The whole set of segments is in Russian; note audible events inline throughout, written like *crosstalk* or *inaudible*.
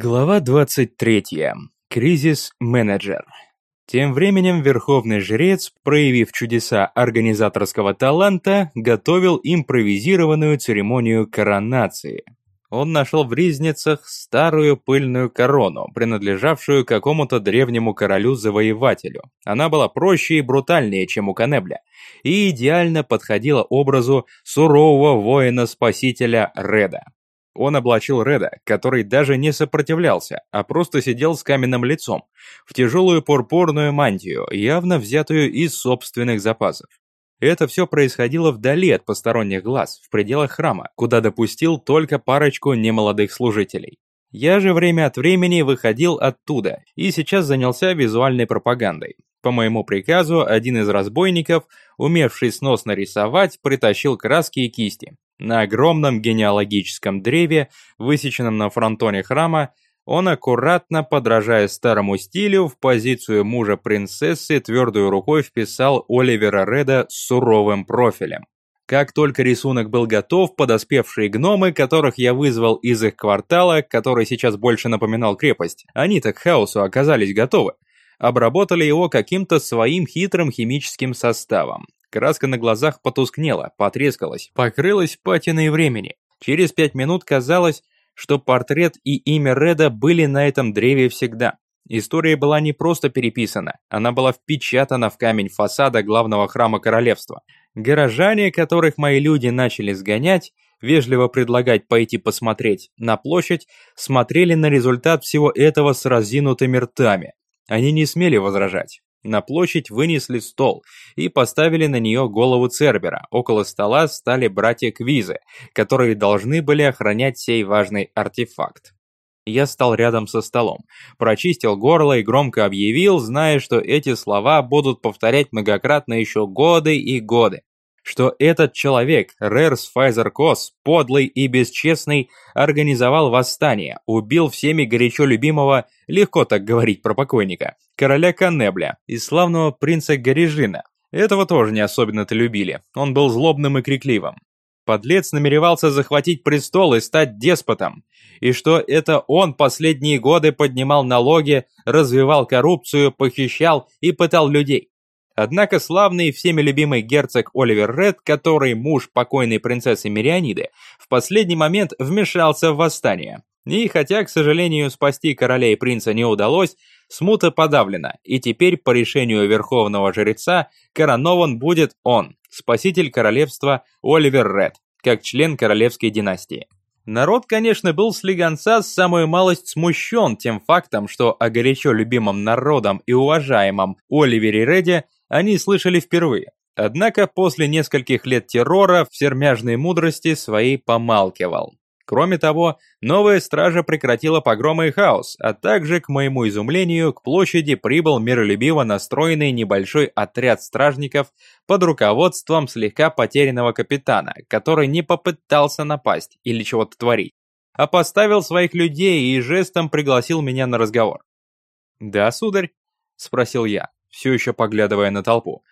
Глава 23. Кризис-менеджер. Тем временем верховный жрец, проявив чудеса организаторского таланта, готовил импровизированную церемонию коронации. Он нашел в ризницах старую пыльную корону, принадлежавшую какому-то древнему королю-завоевателю. Она была проще и брутальнее, чем у Канебля, и идеально подходила образу сурового воина-спасителя Реда. Он облачил Реда, который даже не сопротивлялся, а просто сидел с каменным лицом, в тяжелую пурпурную мантию, явно взятую из собственных запасов. Это все происходило вдали от посторонних глаз, в пределах храма, куда допустил только парочку немолодых служителей. Я же время от времени выходил оттуда и сейчас занялся визуальной пропагандой. По моему приказу, один из разбойников, умевший сносно рисовать, притащил краски и кисти. На огромном генеалогическом древе, высеченном на фронтоне храма, он аккуратно, подражая старому стилю, в позицию мужа принцессы твердой рукой вписал Оливера Реда с суровым профилем. Как только рисунок был готов, подоспевшие гномы, которых я вызвал из их квартала, который сейчас больше напоминал крепость, они-то к хаосу оказались готовы, обработали его каким-то своим хитрым химическим составом. Краска на глазах потускнела, потрескалась, покрылась патиной времени. Через пять минут казалось, что портрет и имя Реда были на этом древе всегда. История была не просто переписана, она была впечатана в камень фасада главного храма королевства. Горожане, которых мои люди начали сгонять, вежливо предлагать пойти посмотреть на площадь, смотрели на результат всего этого с разинутыми ртами. Они не смели возражать. На площадь вынесли стол и поставили на нее голову Цербера. Около стола стали братья Квизы, которые должны были охранять сей важный артефакт. Я стал рядом со столом, прочистил горло и громко объявил, зная, что эти слова будут повторять многократно еще годы и годы что этот человек, Рерс Файзер Кос, подлый и бесчестный, организовал восстание, убил всеми горячо любимого, легко так говорить про покойника, короля Каннебля и славного принца Горижина. Этого тоже не особенно-то любили, он был злобным и крикливым. Подлец намеревался захватить престол и стать деспотом, и что это он последние годы поднимал налоги, развивал коррупцию, похищал и пытал людей. Однако славный и всеми любимый герцог Оливер Ред, который муж покойной принцессы Мирианиды, в последний момент вмешался в восстание. И хотя, к сожалению, спасти короля и принца не удалось, смута подавлена, и теперь по решению верховного жреца коронован будет он, спаситель королевства Оливер Ред, как член королевской династии. Народ, конечно, был с легонца самую малость смущен тем фактом, что о горячо любимом народом и уважаемом Оливере Реде они слышали впервые. Однако после нескольких лет террора в сермяжной мудрости своей помалкивал. Кроме того, новая стража прекратила погромы и хаос, а также, к моему изумлению, к площади прибыл миролюбиво настроенный небольшой отряд стражников под руководством слегка потерянного капитана, который не попытался напасть или чего-то творить, а поставил своих людей и жестом пригласил меня на разговор. «Да, сударь?» – спросил я все еще поглядывая на толпу.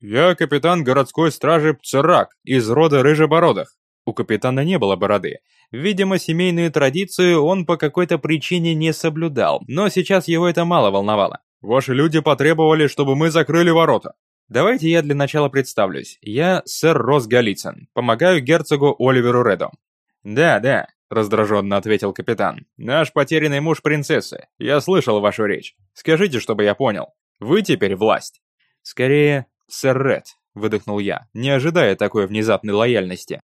«Я капитан городской стражи Пцерак из рода Рыжебородых». У капитана не было бороды. Видимо, семейную традицию он по какой-то причине не соблюдал, но сейчас его это мало волновало. «Ваши люди потребовали, чтобы мы закрыли ворота». Давайте я для начала представлюсь. Я сэр Рос Голицын, помогаю герцогу Оливеру Реду. «Да, да», — раздраженно ответил капитан. «Наш потерянный муж принцессы. Я слышал вашу речь. Скажите, чтобы я понял. Вы теперь власть. Скорее, сэр Ред, выдохнул я, не ожидая такой внезапной лояльности.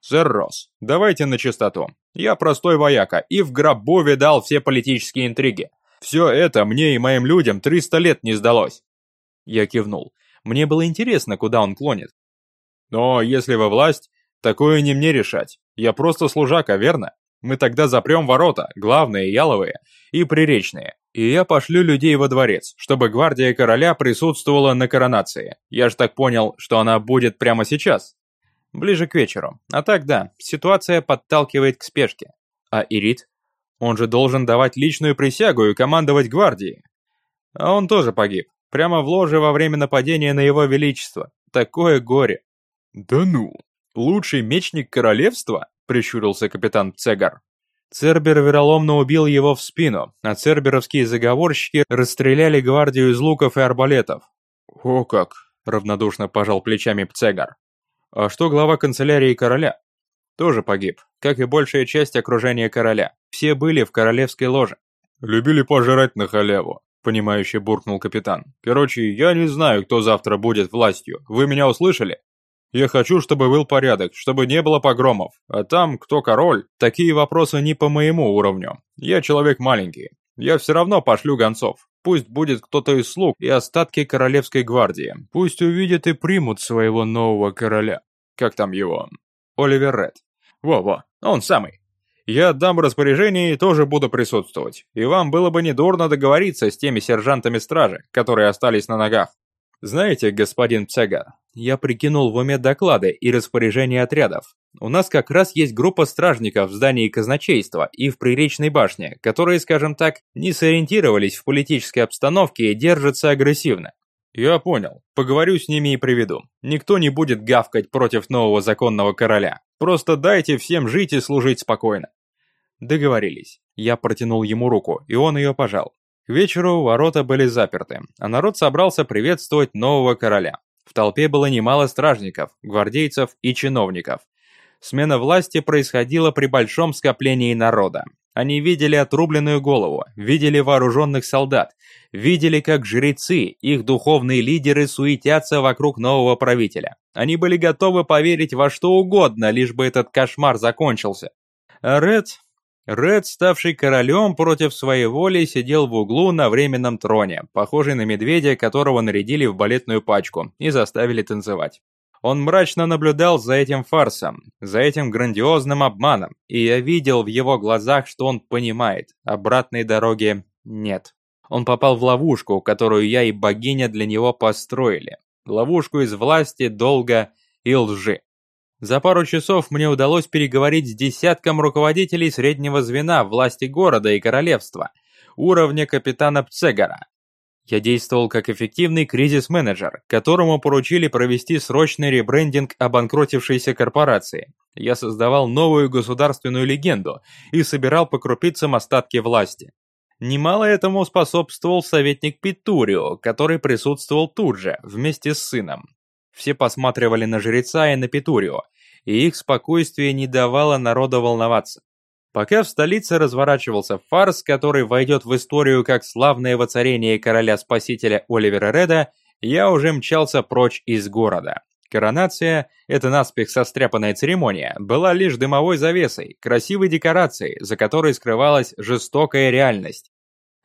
Сэр Росс, давайте на чистоту. Я простой вояка и в гробу видал все политические интриги. Все это мне и моим людям 300 лет не сдалось. Я кивнул. Мне было интересно, куда он клонит. Но если вы власть, такое не мне решать. Я просто служака, верно? Мы тогда запрем ворота, главные, яловые и приречные, и я пошлю людей во дворец, чтобы гвардия короля присутствовала на коронации. Я же так понял, что она будет прямо сейчас. Ближе к вечеру. А так да, ситуация подталкивает к спешке. А Ирит? Он же должен давать личную присягу и командовать гвардией. А он тоже погиб. Прямо в ложе во время нападения на его величество. Такое горе. Да ну, лучший мечник королевства? Прищурился капитан Цегар. Цербер вероломно убил его в спину, а церберовские заговорщики расстреляли гвардию из луков и арбалетов. «О как!» – равнодушно пожал плечами Пцегар. «А что глава канцелярии короля?» «Тоже погиб, как и большая часть окружения короля. Все были в королевской ложе». «Любили пожирать на халяву», – понимающе буркнул капитан. «Короче, я не знаю, кто завтра будет властью. Вы меня услышали?» Я хочу, чтобы был порядок, чтобы не было погромов. А там, кто король, такие вопросы не по моему уровню. Я человек маленький. Я все равно пошлю гонцов. Пусть будет кто-то из слуг и остатки королевской гвардии. Пусть увидят и примут своего нового короля. Как там его? Оливер Ред. Во-во, он самый. Я отдам распоряжение и тоже буду присутствовать. И вам было бы недурно договориться с теми сержантами стражи, которые остались на ногах. Знаете, господин Псегар, я прикинул в уме доклады и распоряжения отрядов. У нас как раз есть группа стражников в здании казначейства и в Приречной башне, которые, скажем так, не сориентировались в политической обстановке и держатся агрессивно. Я понял. Поговорю с ними и приведу. Никто не будет гавкать против нового законного короля. Просто дайте всем жить и служить спокойно. Договорились. Я протянул ему руку, и он ее пожал. К вечеру ворота были заперты, а народ собрался приветствовать нового короля. В толпе было немало стражников, гвардейцев и чиновников. Смена власти происходила при большом скоплении народа. Они видели отрубленную голову, видели вооруженных солдат, видели, как жрецы, их духовные лидеры суетятся вокруг нового правителя. Они были готовы поверить во что угодно, лишь бы этот кошмар закончился. А Ред Ред, ставший королем против своей воли, сидел в углу на временном троне, похожий на медведя, которого нарядили в балетную пачку и заставили танцевать. Он мрачно наблюдал за этим фарсом, за этим грандиозным обманом, и я видел в его глазах, что он понимает, обратной дороги нет. Он попал в ловушку, которую я и богиня для него построили. Ловушку из власти, долга и лжи. За пару часов мне удалось переговорить с десятком руководителей среднего звена власти города и королевства, уровня капитана Пцегара. Я действовал как эффективный кризис-менеджер, которому поручили провести срочный ребрендинг обанкротившейся корпорации. Я создавал новую государственную легенду и собирал по крупицам остатки власти. Немало этому способствовал советник Питурио, который присутствовал тут же, вместе с сыном. Все посматривали на жреца и на Петурио, и их спокойствие не давало народу волноваться. Пока в столице разворачивался фарс, который войдет в историю как славное воцарение короля-спасителя Оливера Реда, я уже мчался прочь из города. Коронация, эта наспех состряпанная церемония, была лишь дымовой завесой, красивой декорацией, за которой скрывалась жестокая реальность.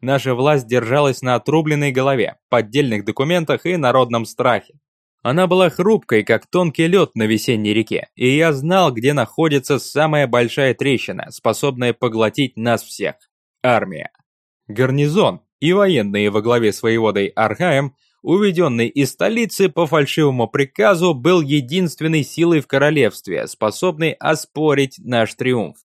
Наша власть держалась на отрубленной голове, поддельных документах и народном страхе. Она была хрупкой, как тонкий лед на весенней реке, и я знал, где находится самая большая трещина, способная поглотить нас всех. Армия. Гарнизон и военные во главе с воеводой Архаем, уведенный из столицы по фальшивому приказу, был единственной силой в королевстве, способной оспорить наш триумф.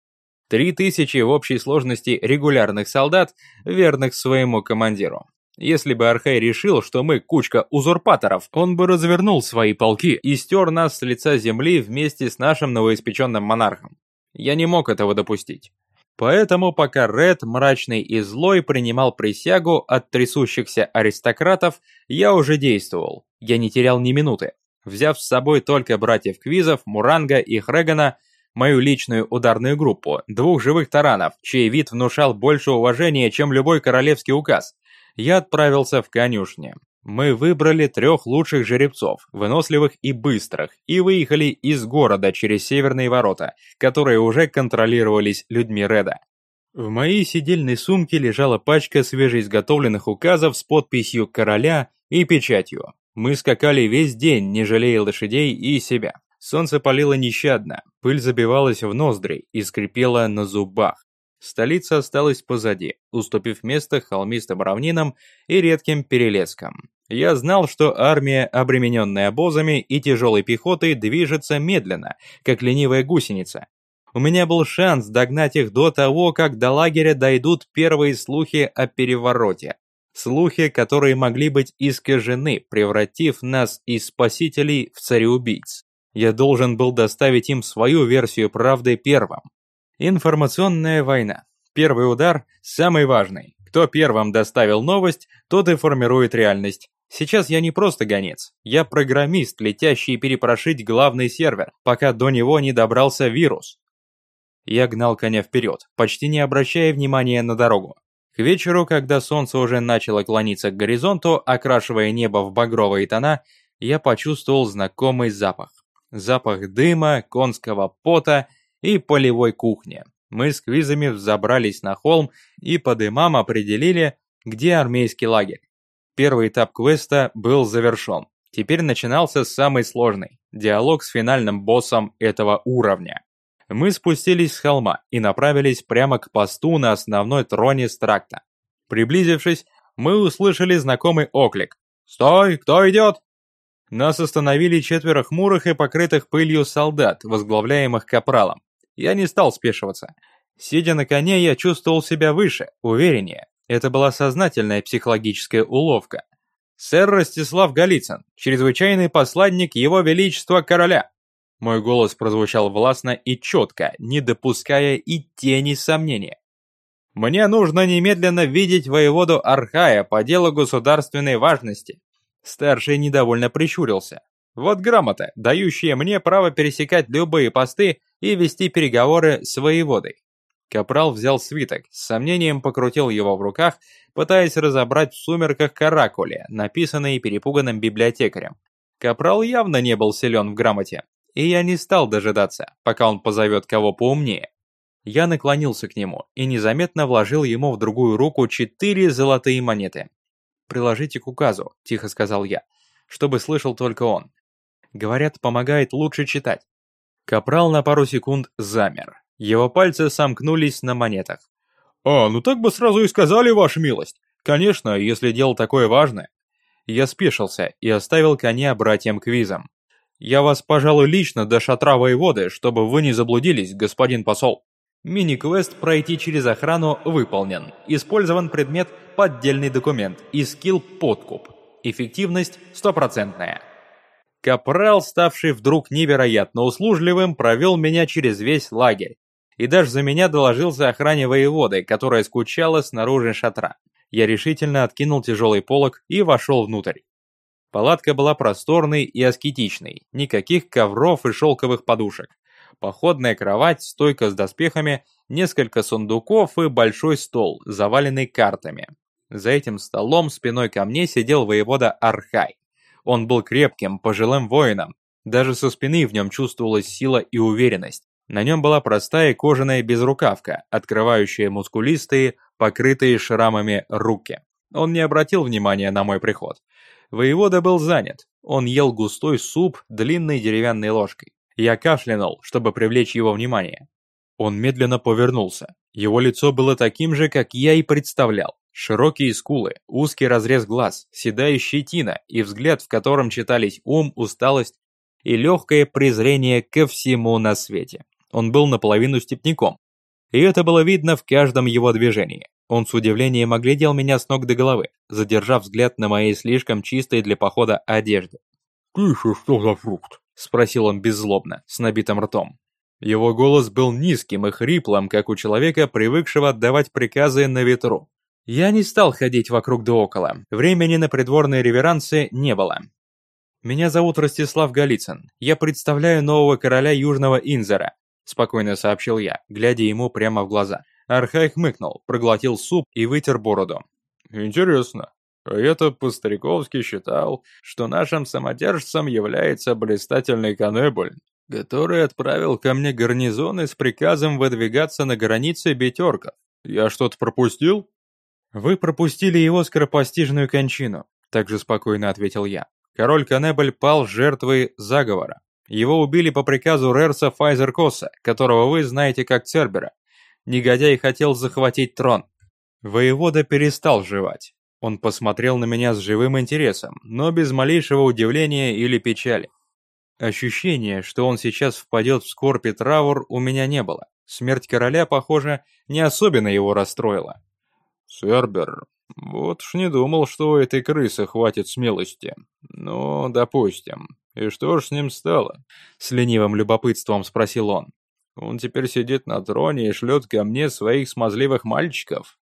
Три тысячи в общей сложности регулярных солдат, верных своему командиру. Если бы Архай решил, что мы кучка узурпаторов, он бы развернул свои полки и стер нас с лица земли вместе с нашим новоиспеченным монархом. Я не мог этого допустить. Поэтому пока Ред, мрачный и злой, принимал присягу от трясущихся аристократов, я уже действовал. Я не терял ни минуты. Взяв с собой только братьев Квизов, Муранга и Хрегана, мою личную ударную группу, двух живых таранов, чей вид внушал больше уважения, чем любой королевский указ, я отправился в конюшни. Мы выбрали трех лучших жеребцов, выносливых и быстрых, и выехали из города через северные ворота, которые уже контролировались людьми Реда. В моей сидельной сумке лежала пачка свежеизготовленных указов с подписью короля и печатью. Мы скакали весь день, не жалея лошадей и себя. Солнце палило нещадно, пыль забивалась в ноздри и скрипела на зубах. Столица осталась позади, уступив место холмистым равнинам и редким перелескам. Я знал, что армия, обремененная обозами и тяжелой пехотой, движется медленно, как ленивая гусеница. У меня был шанс догнать их до того, как до лагеря дойдут первые слухи о перевороте. Слухи, которые могли быть искажены, превратив нас из спасителей в цареубийц. Я должен был доставить им свою версию правды первым. Информационная война. Первый удар – самый важный. Кто первым доставил новость, тот и формирует реальность. Сейчас я не просто гонец, я программист, летящий перепрошить главный сервер, пока до него не добрался вирус. Я гнал коня вперед, почти не обращая внимания на дорогу. К вечеру, когда солнце уже начало клониться к горизонту, окрашивая небо в багровые тона, я почувствовал знакомый запах. Запах дыма, конского пота и полевой кухни. Мы с квизами взобрались на холм и по дымам определили, где армейский лагерь. Первый этап квеста был завершен. Теперь начинался самый сложный – диалог с финальным боссом этого уровня. Мы спустились с холма и направились прямо к посту на основной троне Стракта. Приблизившись, мы услышали знакомый оклик. «Стой! Кто идет?» Нас остановили четверо хмурых и покрытых пылью солдат, возглавляемых капралом. Я не стал спешиваться. Сидя на коне, я чувствовал себя выше, увереннее. Это была сознательная психологическая уловка. «Сэр Ростислав Голицын, чрезвычайный посланник Его Величества Короля!» Мой голос прозвучал властно и четко, не допуская и тени сомнения. «Мне нужно немедленно видеть воеводу Архая по делу государственной важности». Старший недовольно прищурился. «Вот грамота, дающая мне право пересекать любые посты и вести переговоры с воеводой». Капрал взял свиток, с сомнением покрутил его в руках, пытаясь разобрать в сумерках каракули, написанные перепуганным библиотекарем. Капрал явно не был силен в грамоте, и я не стал дожидаться, пока он позовет кого поумнее. Я наклонился к нему и незаметно вложил ему в другую руку четыре золотые монеты. «Приложите к указу», – тихо сказал я, чтобы слышал только он. Говорят, помогает лучше читать. Капрал на пару секунд замер. Его пальцы сомкнулись на монетах. «А, ну так бы сразу и сказали, ваша милость. Конечно, если дело такое важное». Я спешился и оставил коня братьям Квизам. Я вас, пожалуй, лично до шатра воеводы, чтобы вы не заблудились, господин посол. Мини-квест «Пройти через охрану» выполнен. Использован предмет «Поддельный документ» и скилл «Подкуп». Эффективность стопроцентная. Капрал, ставший вдруг невероятно услужливым, провел меня через весь лагерь. И даже за меня доложился охране воеводы, которая скучала снаружи шатра. Я решительно откинул тяжелый полог и вошел внутрь. Палатка была просторной и аскетичной, никаких ковров и шелковых подушек. Походная кровать, стойка с доспехами, несколько сундуков и большой стол, заваленный картами. За этим столом спиной ко мне сидел воевода Архай. Он был крепким, пожилым воином. Даже со спины в нем чувствовалась сила и уверенность. На нем была простая кожаная безрукавка, открывающая мускулистые, покрытые шрамами руки. Он не обратил внимания на мой приход. Воевода был занят. Он ел густой суп длинной деревянной ложкой. Я кашлянул, чтобы привлечь его внимание. Он медленно повернулся. Его лицо было таким же, как я и представлял. Широкие скулы, узкий разрез глаз, седая щетина и взгляд, в котором читались ум, усталость и легкое презрение ко всему на свете. Он был наполовину степняком. И это было видно в каждом его движении. Он с удивлением оглядел меня с ног до головы, задержав взгляд на моей слишком чистой для похода одежде. «Ты еще что за фрукт?» – спросил он беззлобно, с набитым ртом. Его голос был низким и хриплым, как у человека, привыкшего отдавать приказы на ветру. Я не стал ходить вокруг да около, времени на придворные реверансы не было. «Меня зовут Ростислав Голицын, я представляю нового короля Южного Инзера», спокойно сообщил я, глядя ему прямо в глаза. Архай хмыкнул, проглотил суп и вытер бороду. «Интересно. А я-то по-стариковски считал, что нашим самодержцем является блистательный конебль, который отправил ко мне гарнизоны с приказом выдвигаться на границе Бетерков. Я что-то пропустил?» «Вы пропустили его скоропостижную кончину», – также спокойно ответил я. Король Канебль пал жертвой заговора. Его убили по приказу Рерса Файзеркоса, которого вы знаете как Цербера, Негодяй хотел захватить трон. Воевода перестал жевать. Он посмотрел на меня с живым интересом, но без малейшего удивления или печали. Ощущение, что он сейчас впадет в скорбь и траур, у меня не было. Смерть короля, похоже, не особенно его расстроила. «Сербер, вот ж не думал, что у этой крысы хватит смелости. Ну, допустим. И что ж с ним стало?» С ленивым любопытством спросил он. Он теперь сидит на троне и шлет ко мне своих смазливых мальчиков?»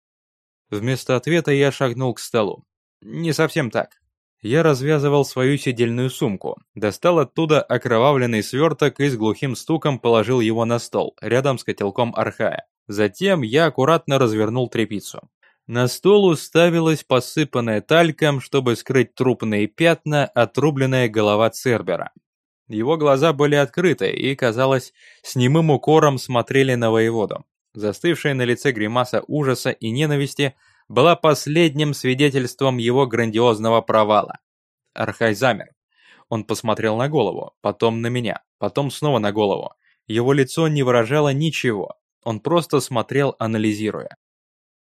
Вместо ответа я шагнул к столу. Не совсем так. Я развязывал свою сидельную сумку, достал оттуда окровавленный сверток и с глухим стуком положил его на стол, рядом с котелком архая. Затем я аккуратно развернул тряпицу. На стол уставилась посыпанная тальком, чтобы скрыть трупные пятна, отрубленная голова Цербера. Его глаза были открыты и, казалось, с немым укором смотрели на воеводу. Застывшая на лице гримаса ужаса и ненависти была последним свидетельством его грандиозного провала. Архай замер. Он посмотрел на голову, потом на меня, потом снова на голову. Его лицо не выражало ничего, он просто смотрел, анализируя.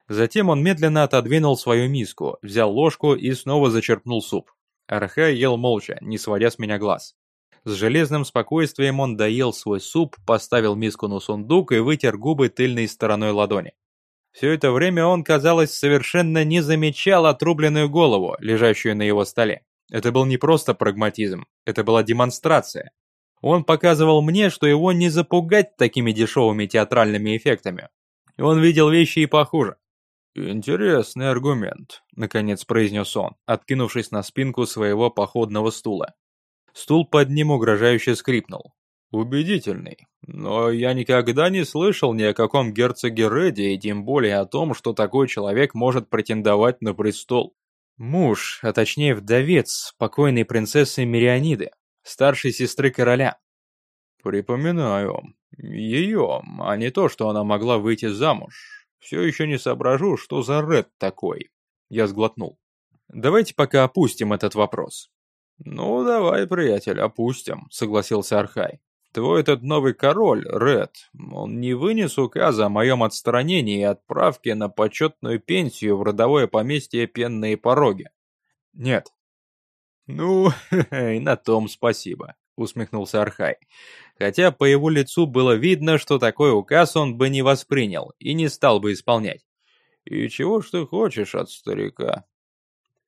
Затем он медленно отодвинул свою миску, взял ложку и снова зачерпнул суп. Архай ел молча, не сводя с меня глаз. С железным спокойствием он доел свой суп, поставил миску на сундук и вытер губы тыльной стороной ладони. Все это время он, казалось, совершенно не замечал отрубленную голову, лежащую на его столе. Это был не просто прагматизм, это была демонстрация. Он показывал мне, что его не запугать такими дешевыми театральными эффектами. Он видел вещи и похуже. «Интересный аргумент», — наконец произнес он, откинувшись на спинку своего походного стула. Стул под ним угрожающе скрипнул. Убедительный. Но я никогда не слышал ни о каком герцоге Реди, и тем более о том, что такой человек может претендовать на престол. Муж, а точнее вдовец покойной принцессы Мирианиды, старшей сестры короля. Припоминаю. Ее, а не то, что она могла выйти замуж. Все еще не соображу, что за Ред такой. Я сглотнул. Давайте пока опустим этот вопрос. «Ну, давай, приятель, опустим», — согласился Архай. «Твой этот новый король, Ред, он не вынес указа о моем отстранении и отправке на почетную пенсию в родовое поместье Пенные Пороги?» «Нет». «Ну, *laughs* и на том спасибо», — усмехнулся Архай. Хотя по его лицу было видно, что такой указ он бы не воспринял и не стал бы исполнять. «И чего ж ты хочешь от старика?»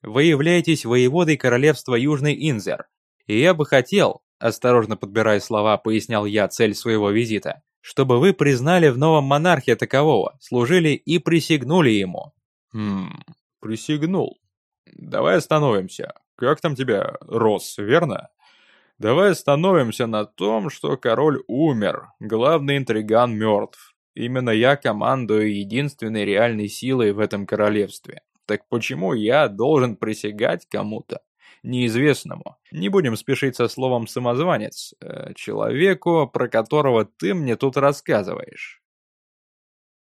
Вы являетесь воеводой королевства Южный Инзер. И я бы хотел, осторожно подбирая слова, пояснял я цель своего визита, чтобы вы признали в новом монархе такового, служили и присягнули ему. Хм, присягнул. Давай остановимся. Как там тебя, Рос, верно? Давай остановимся на том, что король умер, главный интриган мертв. Именно я командую единственной реальной силой в этом королевстве. Так почему я должен присягать кому-то? Неизвестному. Не будем спешить со словом «самозванец», э, человеку, про которого ты мне тут рассказываешь.